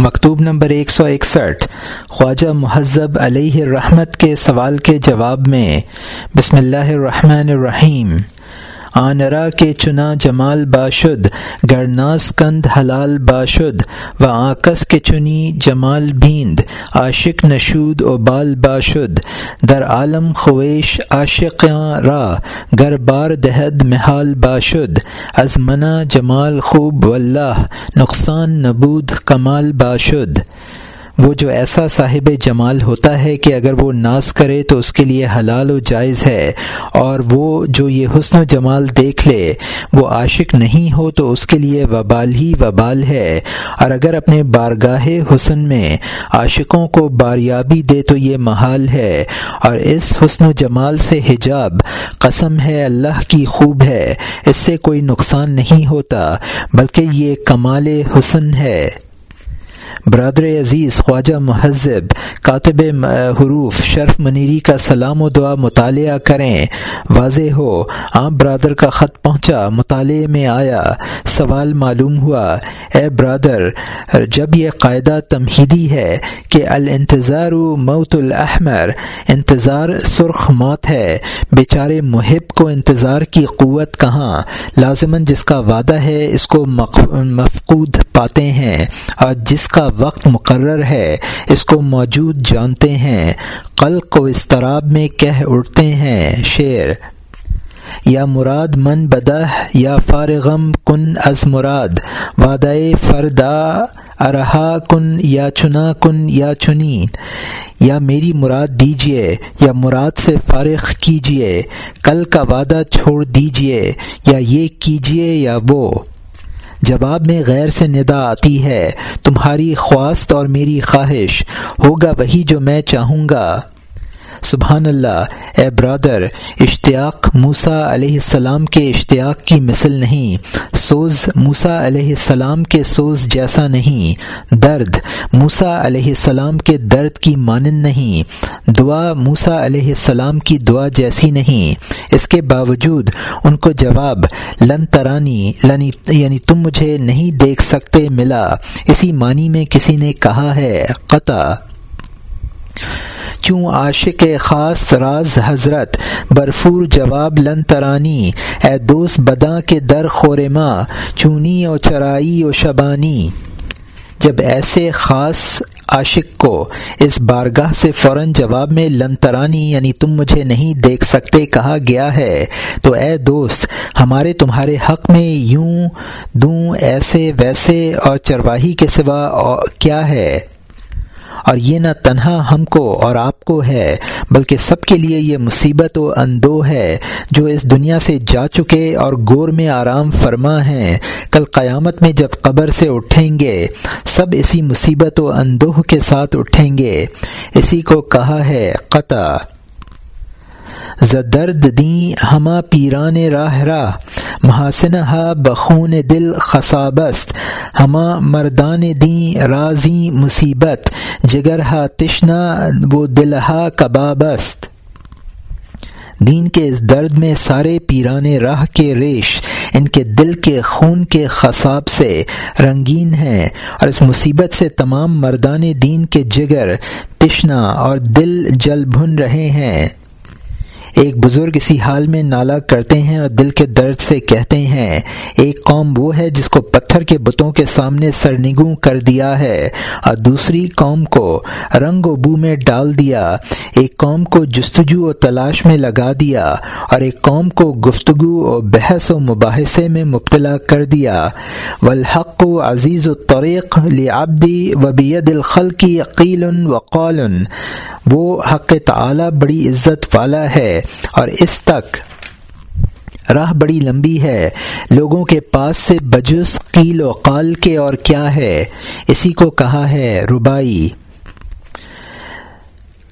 مکتوب نمبر ایک سو اکسٹھ، خواجہ مہذب علیہ الرحمت کے سوال کے جواب میں۔ بسم اللہ الرحمن الرحیم۔ آنرا کے چنا جمال باشد گرناس کند حلال باشد و آکس کے چنی جمال بیند عاشق نشود و بال باشد در عالم خویش عاشق را، گر بار دہد محال باشد از منا جمال خوب واللہ، نقصان نبود کمال باشد وہ جو ایسا صاحب جمال ہوتا ہے کہ اگر وہ ناز کرے تو اس کے لیے حلال و جائز ہے، اور وہ جو یہ حسن و جمال دیکھ لے، وہ عاشق نہیں ہو تو اس کے لیے وبال ہی وبال ہے۔ اور اگر اپنے بارگاہ حسن میں عاشقوں کو باریابی دے تو یہ محال ہے۔ اور اس حسن و جمال سے حجاب قسم ہے، اللہ کی خوب ہے۔ اس سے کوئی نقصان نہیں ہوتا، بلکہ یہ کمال حسن ہے۔ برادر عزیز، خواجہ مہذب، کاتب حروف، شرف منیری کا سلام و دعا مطالعہ کریں۔ واضح ہو عام برادر کا خط پہنچا، مطالعے میں آیا، سوال معلوم ہوا۔ اے برادر، جب یہ قاعدہ تمہیدی ہے کہ الانتظار موت الاحمر، انتظار سرخ موت ہے، بیچارے محب کو انتظار کی قوت کہاں؟ لازماً جس کا وعدہ ہے، اس کو مفقود پاتے ہیں۔ اور جس کا وقت مقرر ہے، اس کو موجود جانتے ہیں۔ قلق و استراب میں کہہ اٹھتے ہیں، شعر۔ یا مراد من بدہ یا فارغم کن از مراد۔ وادۂ فردا، ارہا کن، یا چنا کن، یا چنین۔ یا میری مراد دیجیے یا مراد سے فارغ کیجیے کل کا وعدہ چھوڑ دیجیے یا یہ کیجیے یا وہ۔ جواب میں غیر سے ندا آتی ہے، تمہاری خواست اور میری خواہش ہوگا وہی جو میں چاہوں گا۔ سبحان اللہ اے برادر، اشتیاق موسا علیہ السلام کے اشتیاق کی مثل نہیں، سوز موسا علیہ السلام کے سوز جیسا نہیں، درد موسا علیہ السلام کے درد کی مانند نہیں، دعا موسا علیہ السلام کی دعا جیسی نہیں، اس کے باوجود ان کو جواب لن ترانی یعنی تم مجھے نہیں دیکھ سکتے ملا، اسی معنی میں کسی نے کہا ہے، قطع۔ چوں عاشق خاص راز حضرت؟ برفور جواب لن ترانی، اے دوست بداں کے در خور ماں، چونی و چرائی و شبانی۔ جب ایسے خاص عاشق کو اس بارگاہ سے فوراً جواب میں لن ترانی یعنی تم مجھے نہیں دیکھ سکتے کہا گیا ہے، تو اے دوست، ہمارے تمہارے حق میں یوں دوں ایسے ویسے اور چرواہی کے سوا کیا ہے؟ اور یہ نہ تنہا ہم کو اور آپ کو ہے، بلکہ سب کے لیے یہ مصیبت و اندو ہے، جو اس دنیا سے جا چکے اور گور میں آرام فرما ہیں۔ کل قیامت میں جب قبر سے اٹھیں گے، سب اسی مصیبت و اندوہ کے ساتھ اٹھیں گے۔ اسی کو کہا ہے قطع۔ زدرد دیں ہما پیران راہ راہ۔ محاسن ہا بخون دل خصابست ہما مردان دیں رازی مصیبت جگر ہا تشنا وہ دلہا کبابست دین کے اس درد میں سارے پیران راہ کے ریش، ان کے دل کے خون کے خصاب سے رنگین ہیں۔ اور اس مصیبت سے تمام مردان دین کے جگر تشنا اور دل جل بھن رہے ہیں۔ ایک بزرگ اسی حال میں نالا کرتے ہیں اور دل کے درد سے کہتے ہیں، ایک قوم وہ ہے جس کو پتھر کے بتوں کے سامنے سرنگوں کر دیا ہے اور دوسری قوم کو رنگ و بو میں ڈال دیا۔ ایک قوم کو جستجو و تلاش میں لگا دیا اور ایک قوم کو گفتگو و بحث و مباحثے میں مبتلا کر دیا۔ والحق و عزیز و طریق لعبدی و بید الخلقی عقیل و قول وہ حق تعالی بڑی عزت والا ہے اور اس تک راہ بڑی لمبی ہے۔ لوگوں کے پاس سے بجس قیل و قال کے اور کیا ہے؟ اسی کو کہا ہے ربائی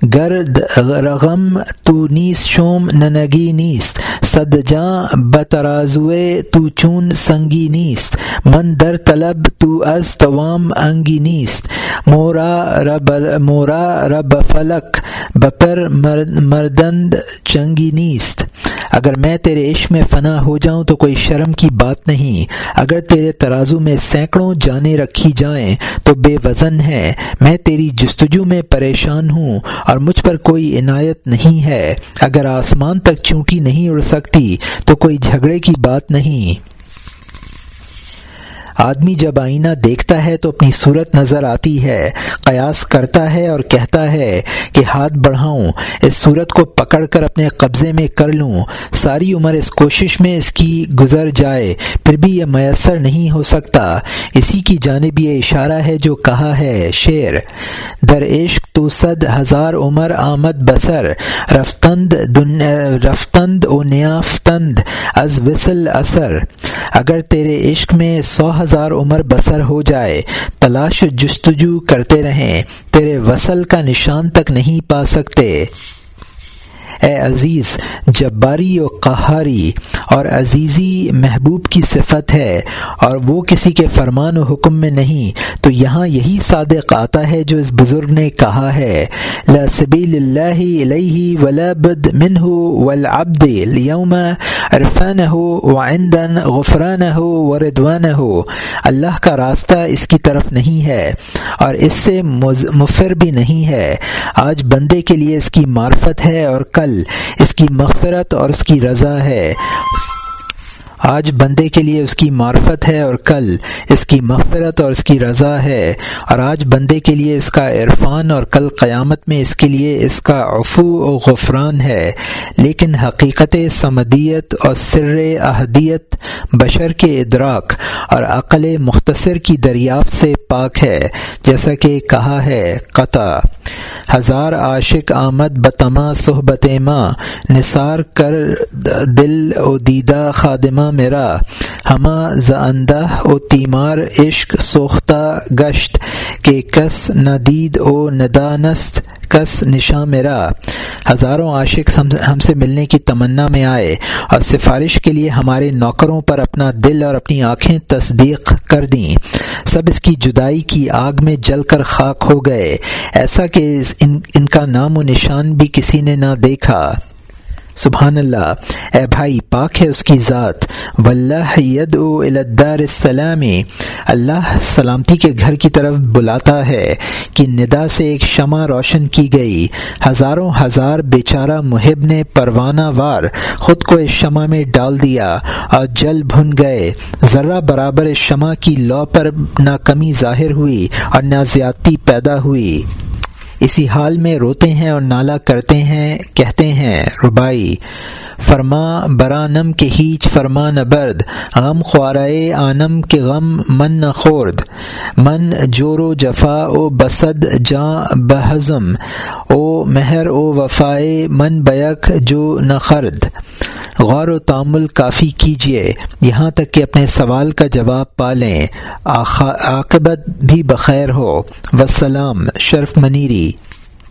گرد رغم تو نیس شوم ننگی نیست. صد جاں بترازوے تو چون سنگی نیست. من در طلب تو از توام انگی نیست. مورا رب مورا رب فلک بپر مردند چنگی نیست. اگر میں تیرے عشق میں فنا ہو جاؤں تو کوئی شرم کی بات نہیں. اگر تیرے ترازو میں سینکڑوں جانیں رکھی جائیں تو بے وزن ہے. میں تیری جستجو میں پریشان ہوں اور مجھ پر کوئی عنایت نہیں ہے۔ اگر آسمان تک چونٹی نہیں اڑ سکتی تو کوئی جھگڑے کی بات نہیں۔ آدمی جب آئینہ دیکھتا ہے تو اپنی صورت نظر آتی ہے، قیاس کرتا ہے اور کہتا ہے کہ ہاتھ بڑھاؤں، اس صورت کو پکڑ کر اپنے قبضے میں کر لوں۔ ساری عمر اس کوشش میں اس کی گزر جائے، پھر بھی یہ میسر نہیں ہو سکتا۔ اسی کی جانب یہ اشارہ ہے جو کہا ہے شعر، در عشق تو صد ہزار عمر آمد بسر رفتند رفتند و نیافتند از وصل اثر۔ اگر تیرے عشق میں سو ہزار عمر بسر ہو جائے۔ تلاش جستجو کرتے رہیں۔ تیرے وصل کا نشان تک نہیں پا سکتے۔ اے عزیز، جباری و قہاری اور عزیزی محبوب کی صفت ہے اور وہ کسی کے فرمان و حکم میں نہیں۔ تو یہاں یہی صادق آتا ہے جو اس بزرگ نے کہا ہے۔ لا سبیل اللہ علیہ ولا بد منہ والعبد اليوم عرفانہ وعندن غفرانہ وردوانہ اللہ کا راستہ اس کی طرف نہیں ہے اور اس سے مفر بھی نہیں ہے۔ آج بندے کے لیے اس کی معرفت ہے اور کل اس کی مغفرت اور اس کی رضا ہے۔ آج بندے کے لیے اس کی معرفت ہے اور کل اس کی مغفرت اور اس کی رضا ہے۔ اور آج بندے کے لیے اس کا عرفان اور کل قیامت میں اس کے لیے اس کا عفو و غفران ہے۔ لیکن حقیقت سمدیت اور سر احدیت بشر کے ادراک اور عقل مختصر کی دریافت سے پاک ہے۔ جیسا کہ کہا ہے قطع۔ ہزار عاشق آمد بتما صحبت ماں نثار کر دل و دیدہ خادمہ میرا۔ ہما زندہ او تیمار عشق سوختہ گشت، کہ کس ندید او ندانست کس نشاں میرا ہزاروں عاشق ہم سے ملنے کی تمنا میں آئے اور سفارش کے لیے ہمارے نوکروں پر اپنا دل اور اپنی آنکھیں تصدیق کر دیں۔ سب اس کی جدائی کی آگ میں جل کر خاک ہو گئے۔ ایسا کہ ان ان کا نام و نشان بھی کسی نے نہ دیکھا۔ سبحان اللہ اے بھائی، پاک ہے اس کی ذات۔ واللہ ید الدار السلامی اللہ سلامتی کے گھر کی طرف بلاتا ہے کہ ندا سے ایک شمع روشن کی گئی۔ ہزاروں ہزار بیچارہ محب نے پروانہ وار خود کو اس شمع میں ڈال دیا اور جل بھن گئے۔ ذرہ برابر اس شمع کی لو پر نہ کمی ظاہر ہوئی اور نہ زیادتی پیدا ہوئی۔ اسی حال میں روتے ہیں اور نالا کرتے ہیں، کہتے ہیں، ربائی، فرما برانم کے ہیچ، فرما نبرد غم خوارائے آنم کے غم، من نہ خورد، من جور و جفا او بسد جاں بہزم او مہر او وفائے، من بیک جو نہ خرد۔ غور و تعمل کافی کیجیے یہاں تک کہ اپنے سوال کا جواب پالیں۔ عاقبت بھی بخیر ہو۔ وسلام شرف منیری۔